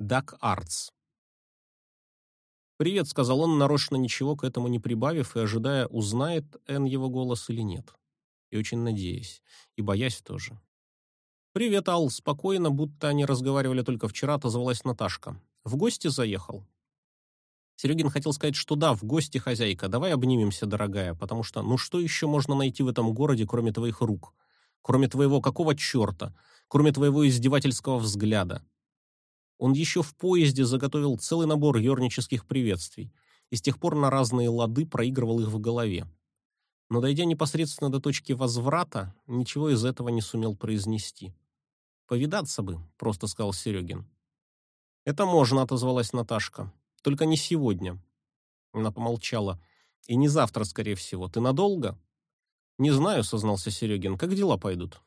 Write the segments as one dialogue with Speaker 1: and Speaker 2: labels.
Speaker 1: Дак Артс. «Привет», — сказал он, нарочно ничего к этому не прибавив и ожидая, узнает Энн его голос или нет. И очень надеясь, и боясь тоже. «Привет, Ал», — спокойно, будто они разговаривали только вчера, отозвалась Наташка. «В гости заехал?» Серегин хотел сказать, что да, в гости, хозяйка, давай обнимемся, дорогая, потому что, ну что еще можно найти в этом городе, кроме твоих рук? Кроме твоего какого черта? Кроме твоего издевательского взгляда? Он еще в поезде заготовил целый набор ернических приветствий и с тех пор на разные лады проигрывал их в голове. Но дойдя непосредственно до точки возврата, ничего из этого не сумел произнести. «Повидаться бы», — просто сказал Серегин. «Это можно», — отозвалась Наташка. «Только не сегодня». Она помолчала. «И не завтра, скорее всего. Ты надолго?» «Не знаю», — сознался Серегин. «Как дела пойдут?»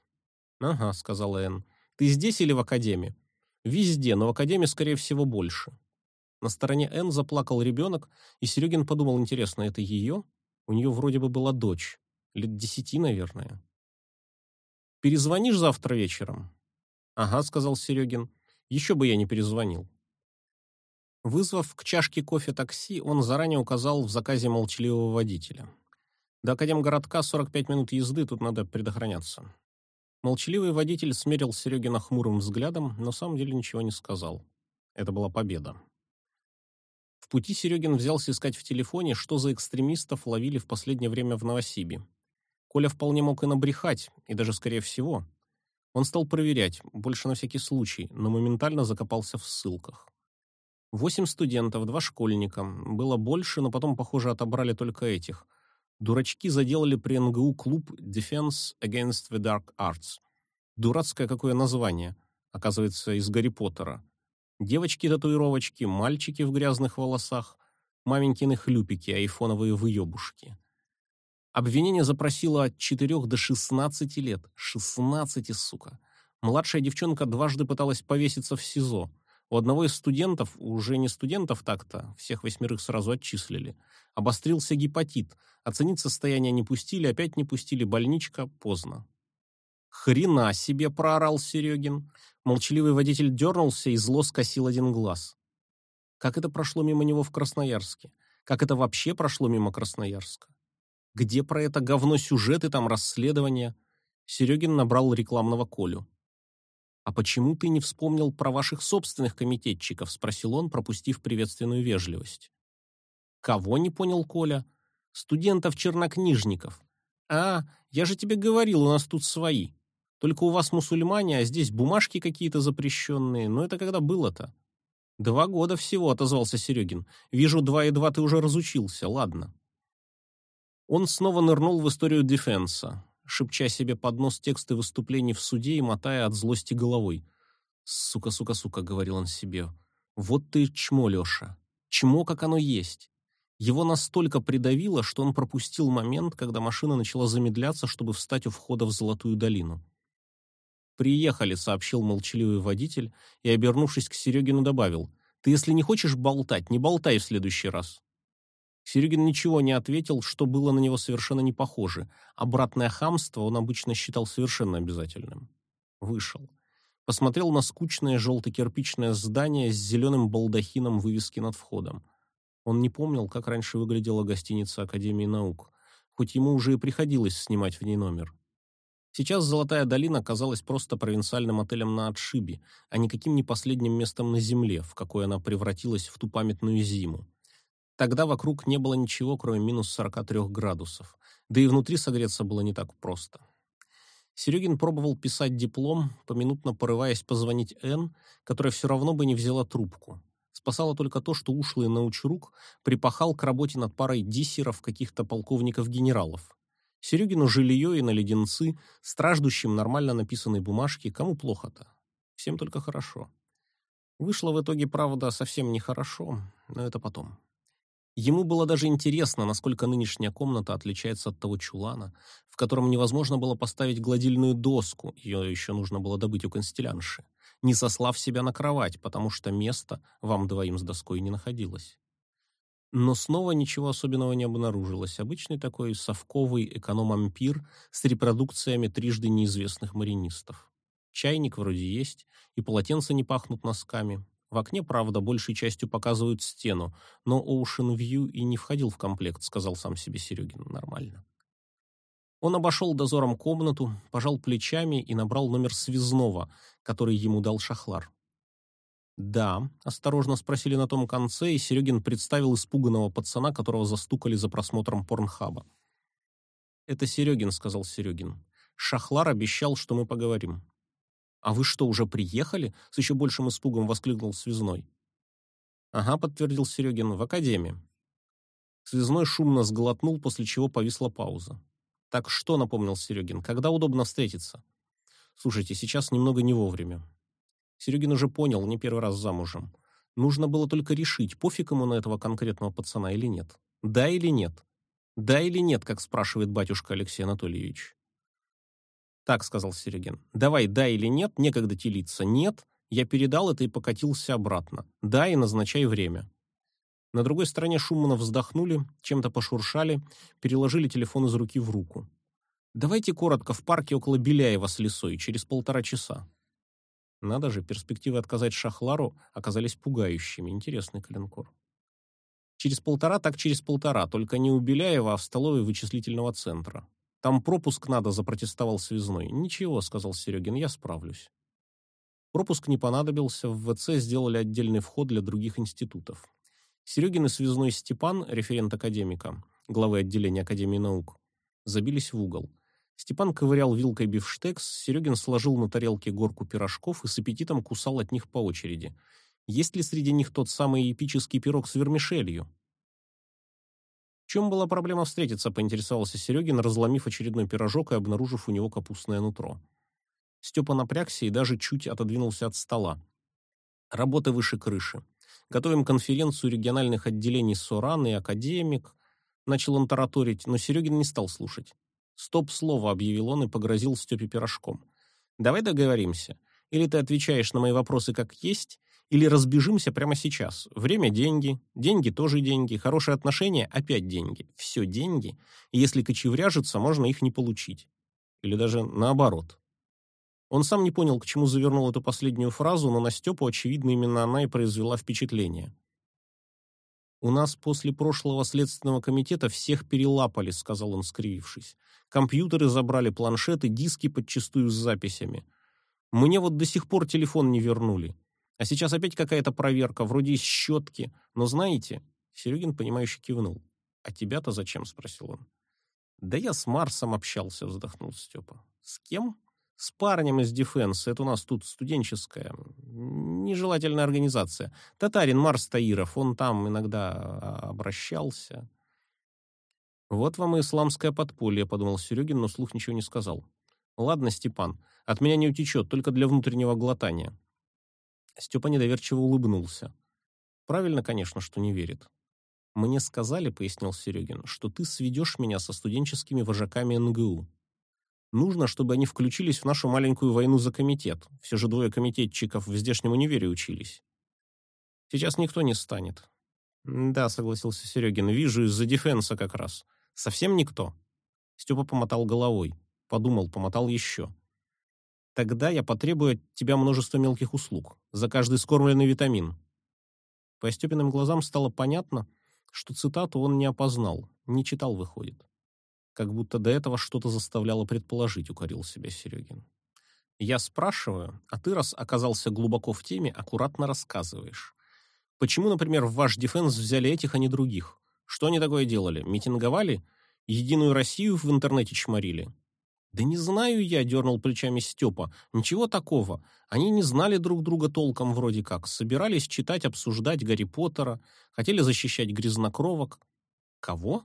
Speaker 1: «Ага», — сказала Энн. «Ты здесь или в академии?» Везде, но в академии, скорее всего, больше. На стороне Н заплакал ребенок, и Серегин подумал, интересно, это ее? У нее вроде бы была дочь. Лет десяти, наверное. «Перезвонишь завтра вечером?» «Ага», — сказал Серегин. «Еще бы я не перезвонил». Вызвав к чашке кофе такси, он заранее указал в заказе молчаливого водителя. До Академгородка 45 минут езды, тут надо предохраняться. Молчаливый водитель смерил Серегина хмурым взглядом, но на самом деле ничего не сказал. Это была победа. В пути Серегин взялся искать в телефоне, что за экстремистов ловили в последнее время в Новосибе. Коля вполне мог и набрехать, и даже скорее всего. Он стал проверять, больше на всякий случай, но моментально закопался в ссылках. Восемь студентов, два школьника. Было больше, но потом, похоже, отобрали только этих. Дурачки заделали при НГУ клуб Defense Against the Dark Arts. Дурацкое какое название, оказывается, из Гарри Поттера. Девочки-татуировочки, мальчики в грязных волосах, маменькины хлюпики, айфоновые выебушки. Обвинение запросило от 4 до 16 лет. 16, сука. Младшая девчонка дважды пыталась повеситься в СИЗО. У одного из студентов, уже не студентов так-то, всех восьмерых сразу отчислили, обострился гепатит. Оценить состояние не пустили, опять не пустили, больничка, поздно. «Хрена себе!» — проорал Серегин. Молчаливый водитель дернулся и зло скосил один глаз. Как это прошло мимо него в Красноярске? Как это вообще прошло мимо Красноярска? Где про это говно сюжеты, там расследования? Серегин набрал рекламного Колю. «А почему ты не вспомнил про ваших собственных комитетчиков?» — спросил он, пропустив приветственную вежливость. «Кого?» — не понял Коля. «Студентов-чернокнижников». «А, я же тебе говорил, у нас тут свои. Только у вас мусульмане, а здесь бумажки какие-то запрещенные. Но это когда было-то?» «Два года всего», — отозвался Серегин. «Вижу, два и два ты уже разучился. Ладно». Он снова нырнул в историю дефенса шепча себе под нос тексты выступлений в суде и мотая от злости головой. «Сука, сука, сука», — говорил он себе, — «вот ты чмо, Леша, чмо, как оно есть». Его настолько придавило, что он пропустил момент, когда машина начала замедляться, чтобы встать у входа в Золотую долину. «Приехали», — сообщил молчаливый водитель и, обернувшись к Серегину, добавил, «Ты, если не хочешь болтать, не болтай в следующий раз». Серегин ничего не ответил, что было на него совершенно не похоже. Обратное хамство он обычно считал совершенно обязательным. Вышел. Посмотрел на скучное желто-кирпичное здание с зеленым балдахином вывески над входом. Он не помнил, как раньше выглядела гостиница Академии наук, хоть ему уже и приходилось снимать в ней номер. Сейчас Золотая долина казалась просто провинциальным отелем на отшибе, а никаким не последним местом на земле, в какой она превратилась в ту памятную зиму. Тогда вокруг не было ничего, кроме минус 43 градусов. Да и внутри согреться было не так просто. Серегин пробовал писать диплом, поминутно порываясь позвонить Н, которая все равно бы не взяла трубку. Спасало только то, что ушлый научрук припахал к работе над парой диссеров каких-то полковников-генералов. Серегину жилье и на леденцы, страждущим нормально написанной бумажки, кому плохо-то? Всем только хорошо. Вышло в итоге, правда, совсем нехорошо, но это потом. Ему было даже интересно, насколько нынешняя комната отличается от того чулана, в котором невозможно было поставить гладильную доску, ее еще нужно было добыть у констелянши, не сослав себя на кровать, потому что места вам двоим с доской не находилось. Но снова ничего особенного не обнаружилось. Обычный такой совковый эконом-ампир с репродукциями трижды неизвестных маринистов. Чайник вроде есть, и полотенца не пахнут носками. В окне, правда, большей частью показывают стену, но Ocean View и не входил в комплект, сказал сам себе Серегин. Нормально. Он обошел дозором комнату, пожал плечами и набрал номер связного, который ему дал Шахлар. «Да», — осторожно спросили на том конце, и Серегин представил испуганного пацана, которого застукали за просмотром порнхаба. «Это Серегин», — сказал Серегин. «Шахлар обещал, что мы поговорим». «А вы что, уже приехали?» — с еще большим испугом воскликнул связной. «Ага», — подтвердил Серегин, — «в академии». Связной шумно сглотнул, после чего повисла пауза. «Так что?» — напомнил Серегин. «Когда удобно встретиться?» «Слушайте, сейчас немного не вовремя». Серегин уже понял, не первый раз замужем. Нужно было только решить, пофиг ему на этого конкретного пацана или нет. Да или нет? Да или нет, как спрашивает батюшка Алексей Анатольевич. «Так», — сказал Серегин, — «давай, да или нет, некогда телиться. Нет, я передал это и покатился обратно. Да, и назначай время». На другой стороне шумно вздохнули, чем-то пошуршали, переложили телефон из руки в руку. «Давайте коротко в парке около Беляева с лесой, через полтора часа». Надо же, перспективы отказать Шахлару оказались пугающими. Интересный калинкор. Через полтора, так через полтора, только не у Беляева, а в столовой вычислительного центра. Там пропуск надо, запротестовал связной. Ничего, сказал Серегин, я справлюсь. Пропуск не понадобился, в ВЦ сделали отдельный вход для других институтов. Серегин и связной Степан, референт академика, главы отделения Академии наук, забились в угол. Степан ковырял вилкой бифштекс, Серегин сложил на тарелке горку пирожков и с аппетитом кусал от них по очереди. Есть ли среди них тот самый эпический пирог с вермишелью? Чем была проблема встретиться, поинтересовался Серегин, разломив очередной пирожок и обнаружив у него капустное нутро. Степа напрягся и даже чуть отодвинулся от стола. Работа выше крыши. Готовим конференцию региональных отделений СОРАН и Академик. Начал он тараторить, но Серегин не стал слушать. «Стоп-слово», — объявил он и погрозил Степе пирожком. «Давай договоримся. Или ты отвечаешь на мои вопросы как есть, или разбежимся прямо сейчас. Время – деньги, деньги – тоже деньги, хорошие отношения – опять деньги. Все деньги, и если кочевряжется, можно их не получить. Или даже наоборот. Он сам не понял, к чему завернул эту последнюю фразу, но на Степу, очевидно, именно она и произвела впечатление. «У нас после прошлого следственного комитета всех перелапали», — сказал он, скривившись. «Компьютеры забрали, планшеты, диски подчистую с записями. Мне вот до сих пор телефон не вернули. А сейчас опять какая-то проверка, вроде из щетки. Но знаете...» Серегин, понимающе кивнул. «А тебя-то зачем?» — спросил он. «Да я с Марсом общался», — вздохнул Степа. «С кем?» «С парнем из Дефенса. Это у нас тут студенческая, нежелательная организация. Татарин Марс Таиров. Он там иногда а, обращался». «Вот вам и исламское подполье», — подумал Серегин, но слух ничего не сказал. «Ладно, Степан, от меня не утечет, только для внутреннего глотания. Степа недоверчиво улыбнулся. Правильно, конечно, что не верит. «Мне сказали, — пояснил Серегин, — что ты сведешь меня со студенческими вожаками НГУ. Нужно, чтобы они включились в нашу маленькую войну за комитет. Все же двое комитетчиков в здешнем универе учились. Сейчас никто не станет. Да, согласился Серегин, вижу из-за дефенса как раз. Совсем никто. Степа помотал головой. Подумал, помотал еще. Тогда я потребую от тебя множество мелких услуг. За каждый скормленный витамин. По Степиным глазам стало понятно, что цитату он не опознал, не читал, выходит. Как будто до этого что-то заставляло предположить, укорил себя Серегин. Я спрашиваю, а ты, раз оказался глубоко в теме, аккуратно рассказываешь. Почему, например, в ваш дефенс взяли этих, а не других? Что они такое делали? Митинговали? Единую Россию в интернете чморили? «Да не знаю я», — дернул плечами Степа. «Ничего такого. Они не знали друг друга толком вроде как. Собирались читать, обсуждать Гарри Поттера. Хотели защищать грязнокровок». «Кого?»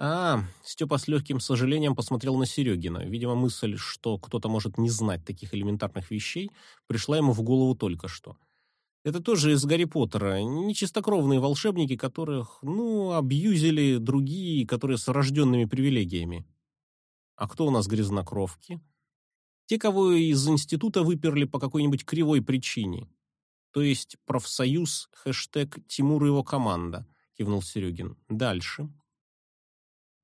Speaker 1: «А, Степа с легким сожалением посмотрел на Серегина. Видимо, мысль, что кто-то может не знать таких элементарных вещей, пришла ему в голову только что. Это тоже из Гарри Поттера. Нечистокровные волшебники, которых, ну, абьюзили другие, которые с рожденными привилегиями. А кто у нас грязнокровки? Те, кого из института выперли по какой-нибудь кривой причине. То есть профсоюз, хэштег Тимур и его команда, кивнул Серегин. Дальше.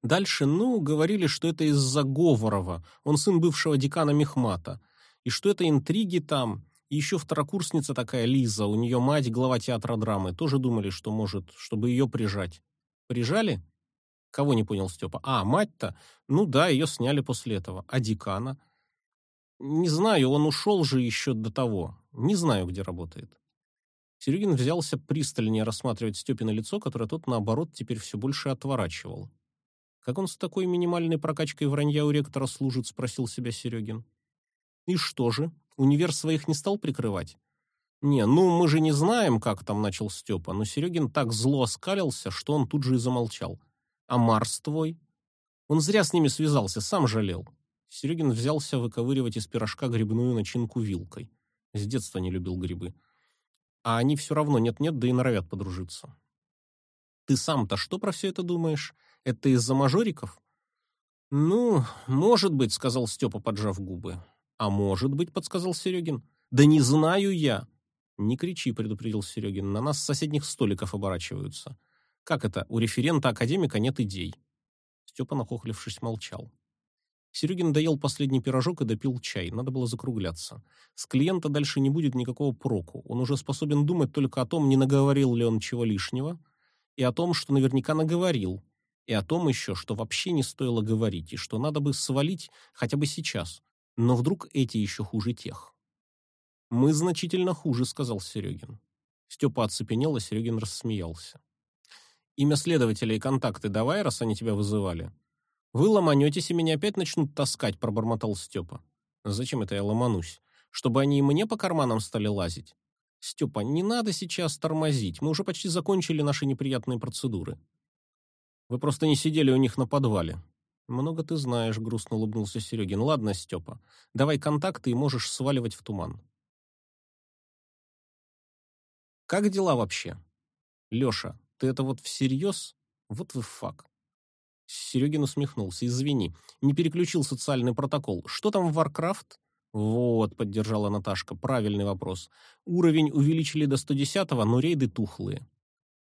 Speaker 1: Дальше, ну, говорили, что это из-за Говорова, он сын бывшего декана Мехмата, и что это интриги там, Еще второкурсница такая Лиза, у нее мать глава театра драмы, тоже думали, что может, чтобы ее прижать. Прижали? Кого не понял Степа? А, мать-то? Ну да, ее сняли после этого. А декана? Не знаю, он ушел же еще до того. Не знаю, где работает. Серегин взялся пристальнее рассматривать Степина лицо, которое тот, наоборот, теперь все больше отворачивал. «Как он с такой минимальной прокачкой вранья у ректора служит?» — спросил себя Серегин. «И что же, универ своих не стал прикрывать?» «Не, ну мы же не знаем, как там начал Степа, но Серегин так зло оскалился, что он тут же и замолчал. А Марс твой?» Он зря с ними связался, сам жалел. Серегин взялся выковыривать из пирожка грибную начинку вилкой. С детства не любил грибы. А они все равно нет-нет, да и норовят подружиться. «Ты сам-то что про все это думаешь? Это из-за мажориков?» «Ну, может быть», — сказал Степа, поджав губы. «А может быть», — подсказал Серегин. «Да не знаю я». «Не кричи», — предупредил Серегин. «На нас с соседних столиков оборачиваются». «Как это? У референта-академика нет идей». Степа, нахохлившись, молчал. Серегин доел последний пирожок и допил чай. Надо было закругляться. С клиента дальше не будет никакого проку. Он уже способен думать только о том, не наговорил ли он чего лишнего, и о том, что наверняка наговорил, и о том еще, что вообще не стоило говорить, и что надо бы свалить хотя бы сейчас. Но вдруг эти еще хуже тех. «Мы значительно хуже», — сказал Серегин. Степа оцепенел, а Серегин рассмеялся. «Имя следователя и контакты давай, раз они тебя вызывали». «Вы ломанетесь, и меня опять начнут таскать», — пробормотал Степа. «Зачем это я ломанусь? Чтобы они и мне по карманам стали лазить?» «Степа, не надо сейчас тормозить, мы уже почти закончили наши неприятные процедуры». «Вы просто не сидели у них на подвале». «Много ты знаешь», — грустно улыбнулся Серегин. «Ладно, Степа, давай контакты и можешь сваливать в туман». «Как дела вообще?» «Леша, ты это вот всерьез? What the fuck». Серегин усмехнулся. «Извини, не переключил социальный протокол. Что там в Warcraft?» «Вот», — поддержала Наташка, — «правильный вопрос. Уровень увеличили до 110-го, но рейды тухлые.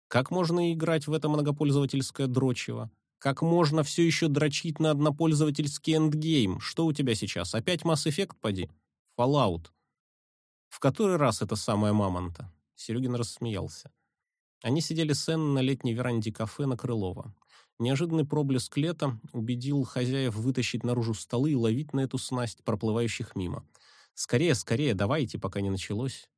Speaker 1: Как можно играть в это многопользовательское дрочево? Как можно все еще дрочить на однопользовательский endgame? Что у тебя сейчас? Опять Mass Effect, поди? Fallout. В который раз это самая мамонта? Серегин рассмеялся. Они сидели с Энн на летней веранде кафе на Крылова. Неожиданный проблеск лета убедил хозяев вытащить наружу столы и ловить на эту снасть проплывающих мимо. «Скорее, скорее, давайте, пока не началось».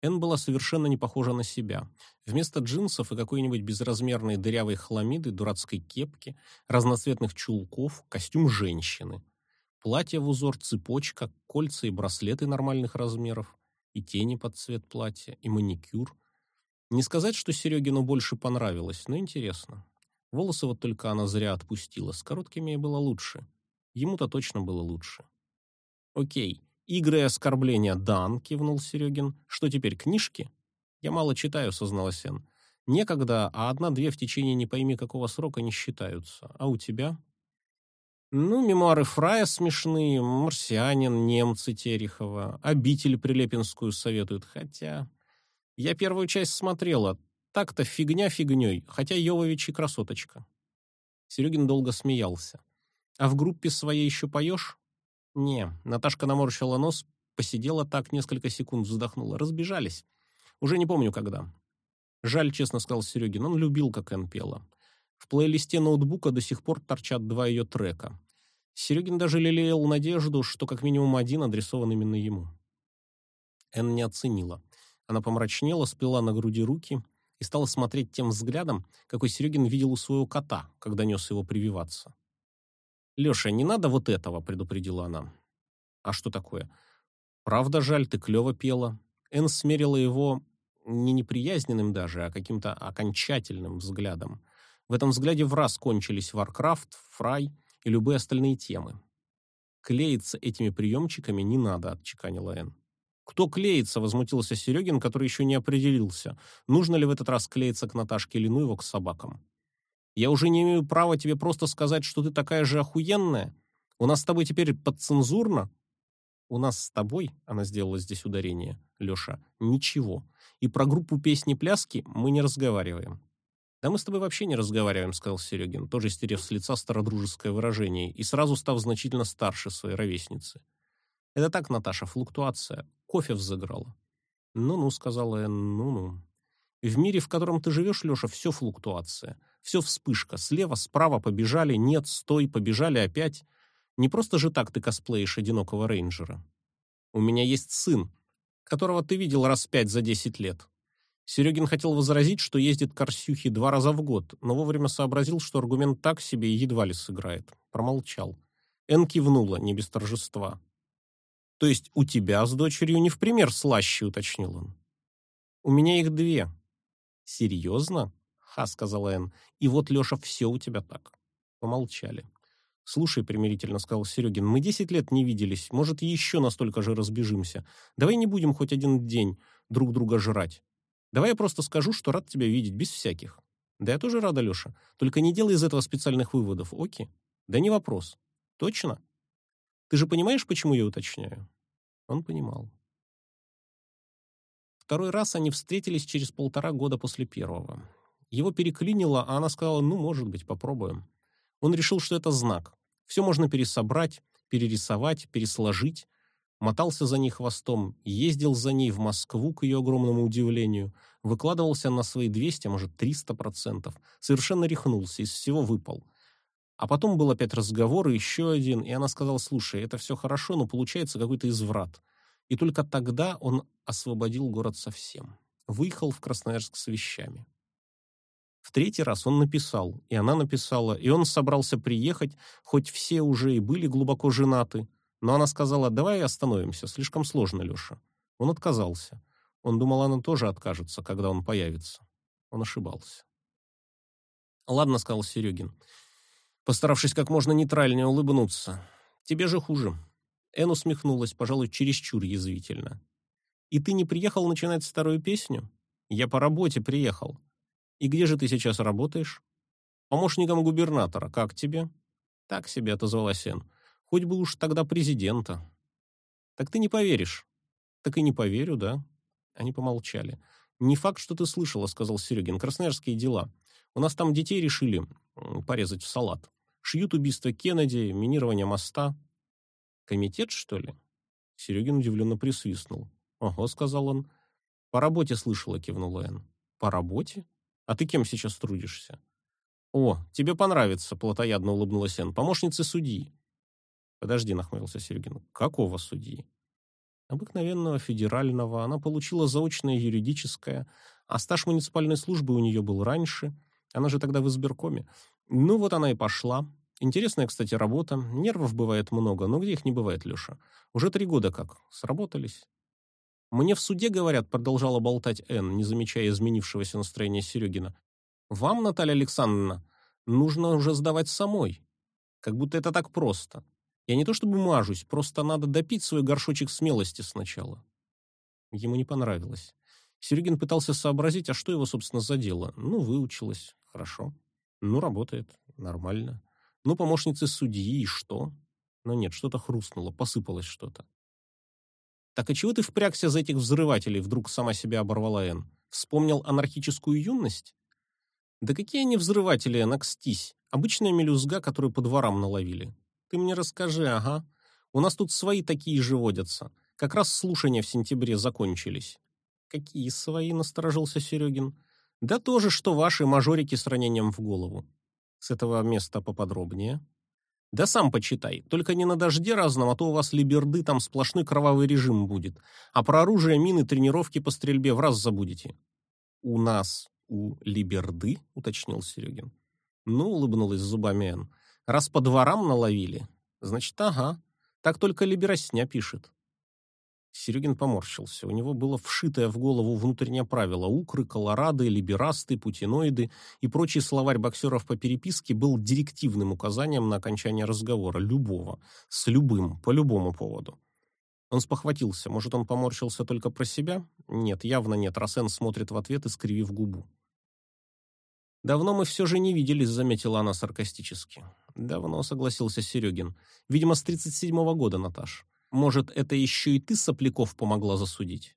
Speaker 1: Эн была совершенно не похожа на себя. Вместо джинсов и какой-нибудь безразмерной дырявой хламиды, дурацкой кепки, разноцветных чулков, костюм женщины. Платье в узор, цепочка, кольца и браслеты нормальных размеров, и тени под цвет платья, и маникюр. Не сказать, что Серегину больше понравилось, но интересно. Волосы вот только она зря отпустила, с короткими было лучше. Ему-то точно было лучше. «Окей, игры и оскорбления дан», — кивнул Серегин. «Что теперь, книжки?» «Я мало читаю», — созналась Энн. «Некогда, а одна-две в течение не пойми какого срока не считаются. А у тебя?» «Ну, мемуары Фрая смешные, «Марсианин», «Немцы» Терехова, «Обитель» Прилепинскую советуют, хотя... Я первую часть смотрела, так-то фигня фигней, хотя Йовович и красоточка. Серегин долго смеялся. А в группе своей еще поешь? Не, Наташка наморщила нос, посидела так несколько секунд, вздохнула. Разбежались. Уже не помню, когда. Жаль, честно сказал Серегин, он любил, как Энн пела. В плейлисте ноутбука до сих пор торчат два ее трека. Серегин даже лелеял надежду, что как минимум один адресован именно ему. Энн не оценила. Она помрачнела, сплела на груди руки — и стала смотреть тем взглядом, какой Серегин видел у своего кота, когда нес его прививаться. «Леша, не надо вот этого», — предупредила она. «А что такое?» «Правда жаль, ты клево пела». Энн смерила его не неприязненным даже, а каким-то окончательным взглядом. В этом взгляде в раз кончились Warcraft, Фрай и любые остальные темы. «Клеиться этими приемчиками не надо», — отчеканила Энн. «Кто клеится?» — возмутился Серегин, который еще не определился, нужно ли в этот раз клеиться к Наташке или ну его к собакам. «Я уже не имею права тебе просто сказать, что ты такая же охуенная. У нас с тобой теперь подцензурно?» «У нас с тобой», — она сделала здесь ударение, Леша, — «ничего. И про группу песни-пляски мы не разговариваем». «Да мы с тобой вообще не разговариваем», — сказал Серегин, тоже стерев с лица стародружеское выражение и сразу став значительно старше своей ровесницы. «Это так, Наташа, флуктуация. Кофе взыграла. «Ну-ну», — сказала Энн, — «ну-ну». В мире, в котором ты живешь, Леша, все флуктуация. Все вспышка. Слева, справа побежали, нет, стой, побежали опять. Не просто же так ты косплеишь одинокого рейнджера. У меня есть сын, которого ты видел раз пять за десять лет. Серегин хотел возразить, что ездит к два раза в год, но вовремя сообразил, что аргумент так себе и едва ли сыграет. Промолчал. Эн кивнула, не без торжества. «То есть у тебя с дочерью не в пример слаще», — уточнил он. «У меня их две». «Серьезно?» — ха, сказала Эн. «И вот, Леша, все у тебя так». Помолчали. «Слушай», — примирительно сказал Серегин, — «мы десять лет не виделись, может, еще настолько же разбежимся. Давай не будем хоть один день друг друга жрать. Давай я просто скажу, что рад тебя видеть, без всяких». «Да я тоже рада, Леша. Только не делай из этого специальных выводов, оки?» «Да не вопрос. Точно?» «Ты же понимаешь, почему я уточняю?» Он понимал. Второй раз они встретились через полтора года после первого. Его переклинило, а она сказала, ну, может быть, попробуем. Он решил, что это знак. Все можно пересобрать, перерисовать, пересложить. Мотался за ней хвостом, ездил за ней в Москву, к ее огромному удивлению, выкладывался на свои 200, а может 300 процентов, совершенно рехнулся, из всего выпал. А потом был опять разговор, и еще один, и она сказала, слушай, это все хорошо, но получается какой-то изврат. И только тогда он освободил город совсем. Выехал в Красноярск с вещами. В третий раз он написал, и она написала, и он собрался приехать, хоть все уже и были глубоко женаты. Но она сказала, давай остановимся, слишком сложно, Леша. Он отказался. Он думал, она тоже откажется, когда он появится. Он ошибался. «Ладно», — сказал Серегин, постаравшись как можно нейтральнее улыбнуться. «Тебе же хуже». Эн усмехнулась, пожалуй, чересчур язвительно. «И ты не приехал начинать старую песню?» «Я по работе приехал. И где же ты сейчас работаешь? Помощником губернатора. Как тебе? Так себе отозвалась Эн. Хоть бы уж тогда президента. Так ты не поверишь. Так и не поверю, да? Они помолчали. Не факт, что ты слышала, сказал Серегин. Красноярские дела. У нас там детей решили порезать в салат. Шьют убийство Кеннеди, минирование моста. Комитет, что ли? Серегин удивленно присвистнул. «Ого», — сказал он. «По работе слышала», — кивнула Энн. «По работе?» А ты кем сейчас трудишься? О, тебе понравится, плотоядно улыбнулась Энн. Помощница судьи. Подожди, нахмурился Серегин. Какого судьи? Обыкновенного федерального. Она получила заочное юридическое, а стаж муниципальной службы у нее был раньше. Она же тогда в избиркоме. Ну вот она и пошла. Интересная, кстати, работа. Нервов бывает много, но где их не бывает, Леша? Уже три года как. Сработались. «Мне в суде говорят», — продолжала болтать Энн, не замечая изменившегося настроения Серегина. «Вам, Наталья Александровна, нужно уже сдавать самой. Как будто это так просто. Я не то чтобы мажусь, просто надо допить свой горшочек смелости сначала». Ему не понравилось. Серегин пытался сообразить, а что его, собственно, задело. Ну, выучилась. Хорошо. Ну, работает. Нормально. Ну, помощница судьи, и что? Но нет, что-то хрустнуло, посыпалось что-то. «Так и чего ты впрягся за этих взрывателей?» Вдруг сама себя оборвала Энн. «Вспомнил анархическую юность?» «Да какие они взрыватели, накстись. Обычная мелюзга, которую по дворам наловили. Ты мне расскажи, ага. У нас тут свои такие же водятся. Как раз слушания в сентябре закончились». «Какие свои?» — насторожился Серегин. «Да тоже, что ваши мажорики с ранением в голову». «С этого места поподробнее». Да сам почитай, только не на дожде разном, а то у вас либерды, там сплошной кровавый режим будет. А про оружие, мины, тренировки по стрельбе в раз забудете. У нас у либерды, уточнил Серегин. Ну, улыбнулась зубами Энн. Раз по дворам наловили, значит, ага. Так только либеросня пишет. Серегин поморщился. У него было вшитое в голову внутреннее правило. Укры, колорады, либерасты, путиноиды и прочий словарь боксеров по переписке был директивным указанием на окончание разговора, любого, с любым, по любому поводу. Он спохватился. Может, он поморщился только про себя? Нет, явно нет. Рассен смотрит в ответ, искривив губу. «Давно мы все же не виделись», — заметила она саркастически. «Давно», — согласился Серегин. «Видимо, с тридцать седьмого года, Наташ». Может, это еще и ты сопляков помогла засудить?